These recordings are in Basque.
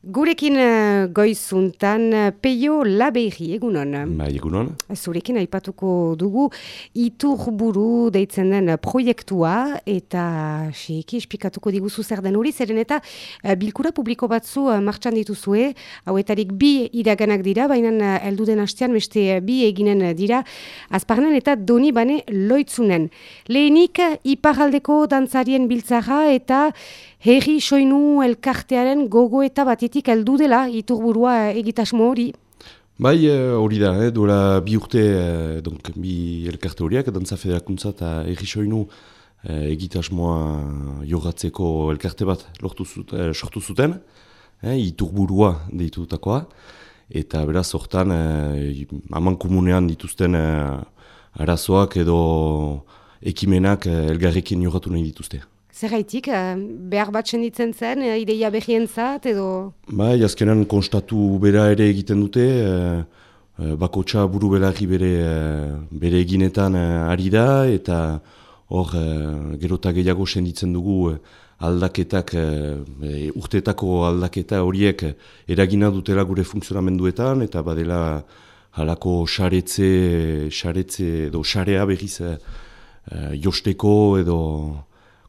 Gurekin uh, goizuntan uh, peio labeiri, egunon. Bai, egunon. Zurekin aipatuko dugu iturburu deitzen den proiektua eta xeiki espikatuko diguzu zer den hori, zeren eta bilkura publiko batzu martxan dituzue, hauetarik bi iraganak dira, baina uh, eldu den hastean beste bi eginen dira, azparnen eta doni bane loitzunen. Lehenik, iparaldeko dantzarien biltzara eta herri soinu elkartearen gogo eta batetik heldu dela iturburua egitasmo hori. Bai, eh, hori da, eh, duela bi urte, eh, donc, bi elkarte horiak, dantza federakuntza eta herri soinu eh, egitasmoa jogatzeko elkarte bat lortu zuten, eh, sortu zuten, eh, iturburua deitutakoa, eta beraz hortan, eh, aman komunean dituzten eh, arazoak edo ekimenak eh, elgarrekin jogatu nahi dituzte. Zer gaitik, uh, behar bat senditzen zen, uh, ideia behien zat, edo... Bai, azkenan konstatu bera ere egiten dute, uh, bakotxa buru belarri bere, bere eginetan ari da, eta hor uh, gerota gehiago senditzen dugu aldaketak, uh, urtetako aldaketa horiek eragina dutela gure funtzionamenduetan, eta badela halako xaretze, xaretze edo xarea berriz uh, josteko edo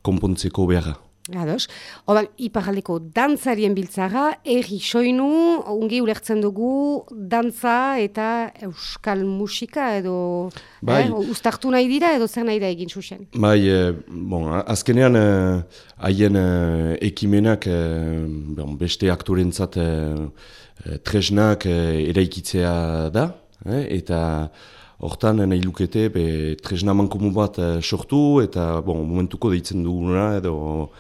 konpontzeko beharra. Ados. Oban, iparaldeko dantzarien biltzara, erri soinu, ungi ulertzen dugu, dantza eta euskal musika edo bai. eh, ustartu nahi dira edo zer nahi da egin susen? Bai, eh, bon, azkenean eh, haien eh, ekimenak eh, bon, beste aktorentzat eh, tresnak eh, eraikitzea da, eh, eta Hortan, nahi lukete, be, tresna mankomu bat uh, sortu eta bon, momentuko deitzen duguna edo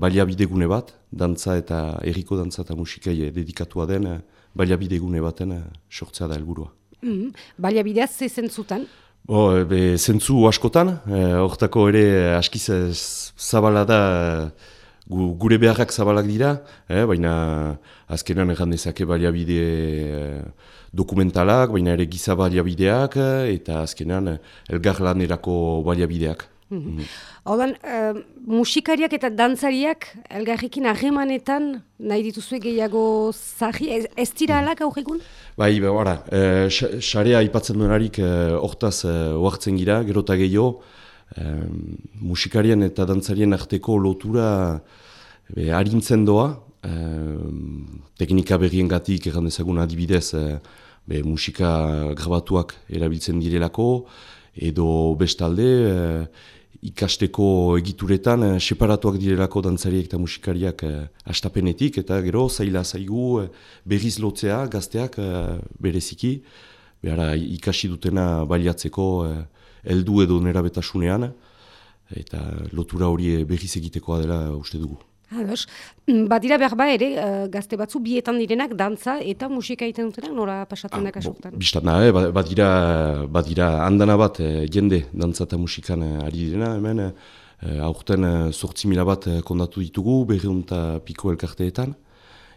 baliabidegune bat, dantza eta erriko dantza eta musikai dedikatua den uh, baliabidegune baten sortzea da helburua. Mm -hmm. Baliabidea ze zentzutan? Bo, be, zentzu askotan, hortako ere askiz zabala da gure beharrak zabalak dira, eh, baina azkenan erran dezake baliabide eh, dokumentalak, baina ere giza baliabideak, eh, eta azkenan elgar lanerako baliabideak. Mm -hmm. uh, musikariak eta dantzariak elgarrikin ahemanetan nahi dituzue gehiago zahi, ez, ez dira alak aur egun? Bai, bara, xarea uh, ipatzen duenarik hortaz uh, oartzen gira, gerota gehiago, musikarien eta dantzarien arteko lotura be, harintzen doa, e, teknika berrien gatik erran dezagun adibidez e, be, musika grabatuak erabiltzen direlako, edo bestalde e, ikasteko egituretan e, separatuak direlako dantzariak eta musikariak e, astapenetik, eta gero zaila zaigu e, berriz lotzea gazteak e, bereziki, behara ikasi dutena baliatzeko e, heldu edo nerabetasunean, eta lotura hori berriz egitekoa dela uste dugu. Ados, mm, badira behar ba ere, uh, gazte batzu bietan direnak, dantza eta musika egiten dutenak, nora pasatzen ah, daka sortan? Bistan eh, badira, badira handana bat eh, jende dantza eta musikan eh, ari direna, hemen, eh, aurten eh, sortzi mila bat eh, kondatu ditugu, berreun eta piko elkarteetan.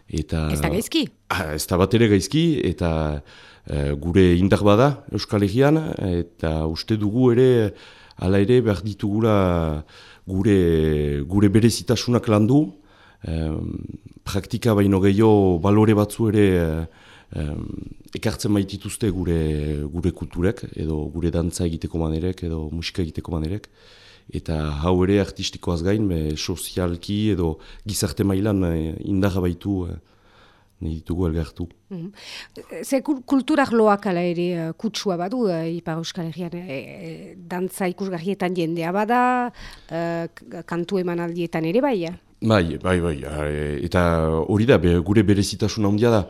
Eta, ez da gaizki? Ah, ez da bat ere gaizki, eta eh, gure indar bada Euskal Herrian, eta uste dugu ere, ala ere behar ditugula gure, gure berezitasunak landu, praktika baino gehiago balore batzu ere ekartzen baitituzte gure, gure kulturek, edo gure dantza egiteko manerek, edo musika egiteko manerek. Eta hau ere artistikoaz gain, be, sozialki edo gizarte mailan eh, indarra baitu eh, nahi ditugu elgartu. Mm -hmm. Ze kulturak loak ala ere uh, kutsua badu, uh, Ipar Euskal Herrian, e, dantza ikusgarrietan jendea bada, uh, kantu eman aldietan ere bai, ja? Bai, bai, bai, eta hori da, be, gure berezitasun handia da,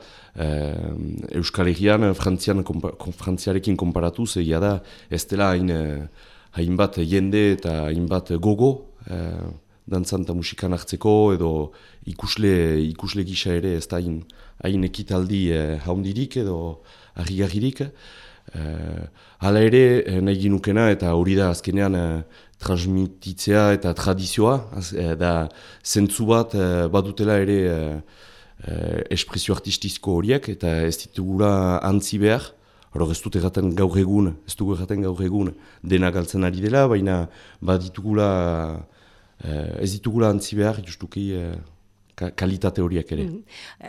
Euskal Herrian, frantzian, kompa, frantziarekin konparatu, zeia da, ez dela hain, hainbat jende eta hainbat gogo, dantzan eta musikan hartzeko, edo ikusle, ikusle gisa ere ez da hain, ekitaldi eh, haundirik edo harri-garririk. Eh, hala ere, eh, nahi ginukena eta hori da azkenean eh, transmititzea eta tradizioa, eh, da zentzu bat eh, badutela ere eh, eh, espresio artistizko horiek eta ez ditugula antzi behar. Hor ez dut erraten gaur egun, ez dugu erraten gaur egun dena galtzen ari dela, baina baditugula... Uh, ez ditugula antzi behar, justuki uh, kalitate horiek ere. Mm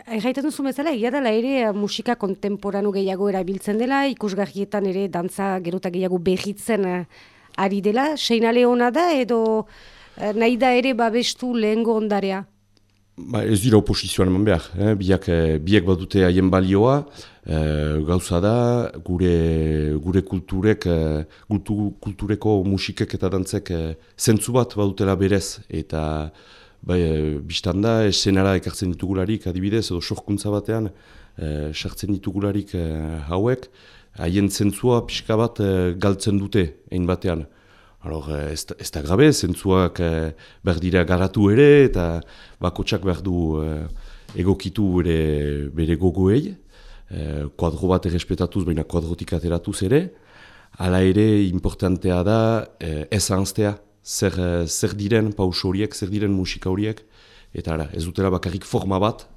-hmm. bezala, egia dela ere musika kontemporanu gehiago erabiltzen dela, ikusgarrietan ere dantza gerota gehiago behitzen ari dela, seinale hona da edo nahi da ere babestu lehengo ondarea? Ba, ez dira oposizioan eman behar, eh? biak, eh, biak badute haien balioa, eh, gauza da, gure, gure kulturek, eh, kultu, kultureko musikek eta dantzek eh, zentzu bat badutela berez, eta bai, eh, biztan da, esenara ekartzen ditugularik adibidez, edo sorkuntza batean, eh, sartzen ditugularik eh, hauek, haien zentzua pixka bat eh, galtzen dute, egin batean. Alors, eh, ez, ez da grabe, zentzuak eh, behar garatu ere, eta bakotsak behar du eh, egokitu ere bere gogoei, eh, kuadro bat errespetatuz, baina kuadrotik ateratuz ere, hala ere, importantea da eh, ez anztea, zer, zer diren paus horiek, zer diren musika horiek, eta ara, ez dutela bakarrik forma bat,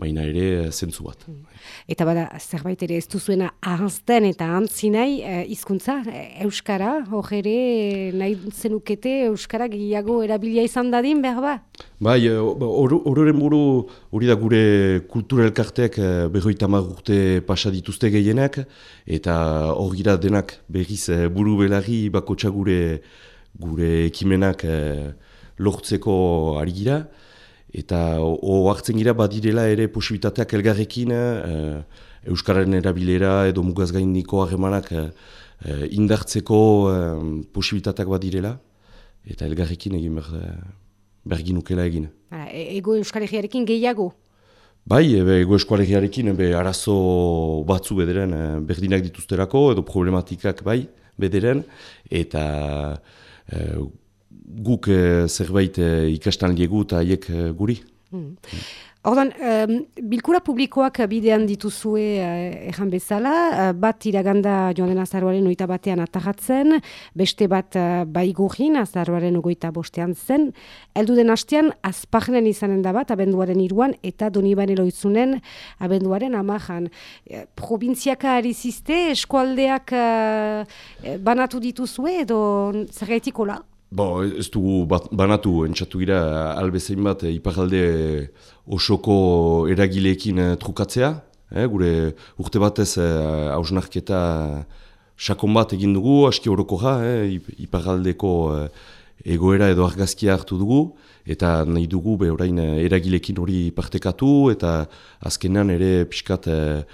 baina ere eh, zentzu bat. Mm. Eta bada, zerbait ere ez duzuena ahazten eta antzi nahi, e, izkuntza, e, Euskara, hori nahi zenukete Euskara gehiago erabilia izan dadin, behar ba? Bai, horren or, buru hori da gure kultura elkarteak berroita urte pasa dituzte gehienak, eta hori denak berriz buru belarri bako gure, gure ekimenak lortzeko ari gira eta o hartzen gira badirela ere posibitateak elgarrekin uh, Euskararen erabilera edo mugaz gaindiko harremanak uh, indartzeko uh, posibitateak badirela eta elgarrekin egin ber, bergin egin. E, ego Euskalegiarekin gehiago? Bai, ego Euskalegiarekin be, arazo batzu bederen berdinak dituzterako edo problematikak bai bederen eta guk e, zerbait e, ikastan liegu eta haiek e, guri. Hmm. Ordan, um, bilkura publikoak bidean dituzue uh, erran bezala, bat iraganda joan den azaruaren oita batean atagatzen, beste bat uh, baigurin azaruaren ogoita bostean zen, eldu den hastean azpagnen izanen da bat, abenduaren iruan, eta doni banelo izunen abenduaren amajan. Uh, Provinziaka ari ziste, eskualdeak banatu dituzue edo zergaitik? Bo, ez dugu banatu, entxatu gira, albezein bat, eh, iparalde eh, osoko eragileekin eh, trukatzea. Eh, gure urte batez hausnarketa eh, sakon bat egin dugu, aski horoko ja, eh, iparaldeko egoera edo argazkia hartu dugu, eta nahi dugu be orain eragilekin hori partekatu, eta azkenean ere pixkat eh,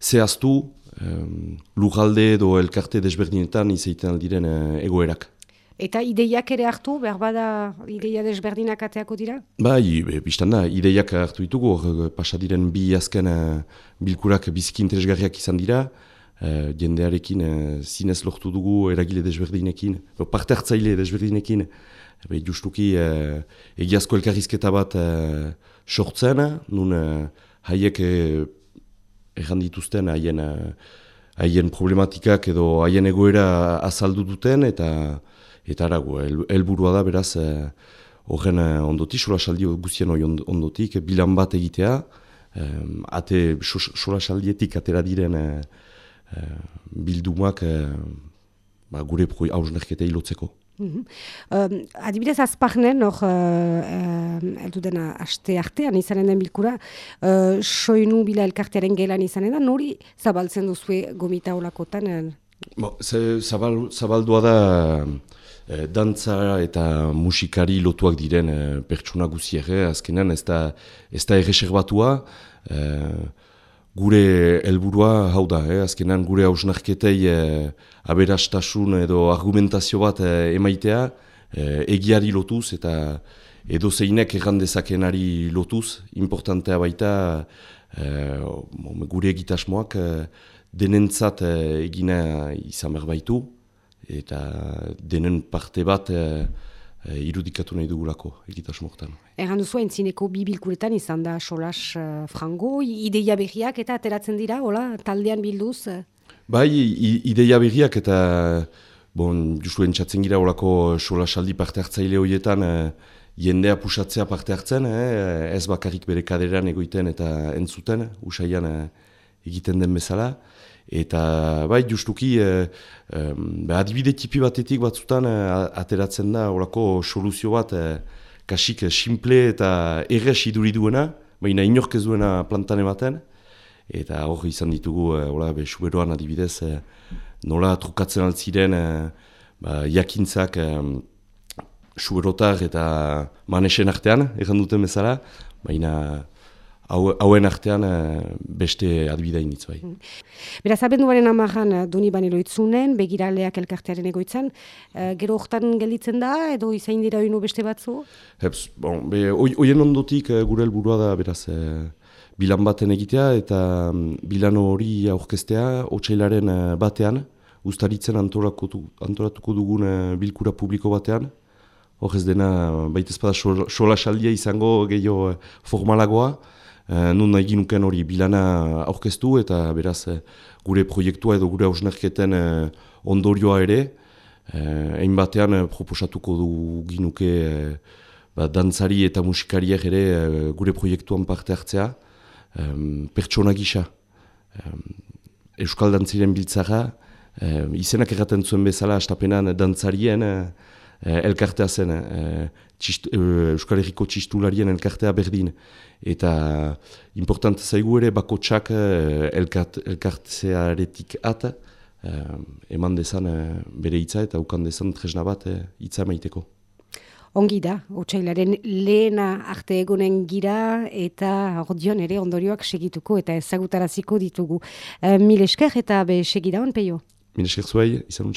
zehaztu, um, lujalde edo elkarte desberdinetan izaiten aldiren uh, egoerak. Eta ideiak ere hartu, behar bada ideia desberdinak ateako dira? Bai, biztan da, ideiak hartu ditugu, uh, pasadiren bi azken uh, bilkurak biziki interesgarriak izan dira, uh, jendearekin uh, zinez lortu dugu eragile desberdinekin, parte hartzaile desberdinekin, Be, justuki uh, egiazko elkarrizketa bat uh, sortzen, nun uh, haiek erran dituzten haien eh, haien problematikak edo haien egoera azaldu duten eta eta arago helburua da beraz eh, horren eh, ondotik sola saldi guztien ondotik bilan bat egitea ate sola saldietik atera diren bildumak ba, gure hausnerketa hilotzeko. Mm adibidez, azpagnen, hor, uh, uh, dena aste artean izanen den bilkura, uh, soinu bila elkartearen gelan izanen da, nori zabaltzen duzue gomita olakotan? Bo, zabal, zabaldua da eh, dantza eta musikari lotuak diren eh, pertsona guzier, eh? azkenan ez da, ez da erreserbatua, eh, gure helburua hau da, eh? azkenan gure hausnarketei eh, aberastasun edo argumentazio bat eh, emaitea, eh, egiari lotuz eta edo zeinek errandezakenari lotuz, importantea baita eh, gure egitasmoak eh, denentzat eh, egina izan berbaitu, eta denen parte bat eh, e, irudikatu nahi dugulako egitasmoktan. Erran duzu entzineko bibilkuretan izan da solas uh, frango, ideia berriak eta ateratzen dira, hola, taldean bilduz? Bai, ideia berriak eta bon, justu entzatzen gira holako solasaldi parte hartzaile horietan uh, jendea pusatzea parte hartzen, eh, ez bakarrik bere kaderan egoiten eta entzuten, usaian uh, egiten den bezala. Eta bai, justuki, eh, eh, adibide tipi batetik batzutan eh, ateratzen da horako soluzio bat eh, kasik simple eta erres iduri duena, baina inork ez duena plantan ematen, eta hor izan ditugu, e, hola, be, suberoan adibidez, e, nola trukatzen altziren e, ba, jakintzak e, suberotar eta manesen artean, egan duten bezala, baina hauen artean beste adibidea initz bai. Mm. Beraz, abenduaren amaran duni banelo itzunen, begiraleak elkartearen egoitzan, gero hortan gelditzen da, edo izain dira oinu beste batzu? Heps, bon, be, oien ondotik gure helburua da, beraz, bilan baten egitea eta mm, bilan hori aurkeztea otsailaren eh, batean, ustaritzen antolatuko dugun eh, bilkura publiko batean. Hor ez dena, baita ezpada sola saldia izango gehiago eh, formalagoa, nun nahi ginuken hori bilana aurkeztu eta beraz gure proiektua edo gure hausnerketen ondorioa ere, egin batean proposatuko du ginuke ba, dantzari eta musikariak ere gure proiektuan parte hartzea um, pertsona gisa. Um, Euskal Dantziren biltzara, izenak erraten zuen bezala, astapenan dantzarien elkartea zen, uh, txist, uh, Euskal Herriko txistularien elkartea berdin. Eta important zaigu ere bako txak uh, elkart, elkartzearetik at, uh, eman dezan uh, bere hitza eta ukan dezan tresna bat hitza maiteko. Ongi da, otxailaren lehena arte egonen gira eta ordion ere ondorioak segituko eta ezagutaraziko ditugu. E, mil esker eta be segida hon, peio? Mil esker zuai, izan